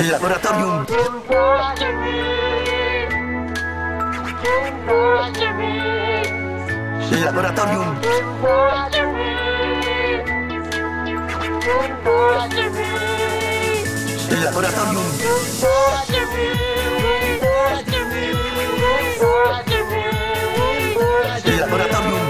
Laboratorium Laboratorium Laboratorium Laboratorium Laboratorium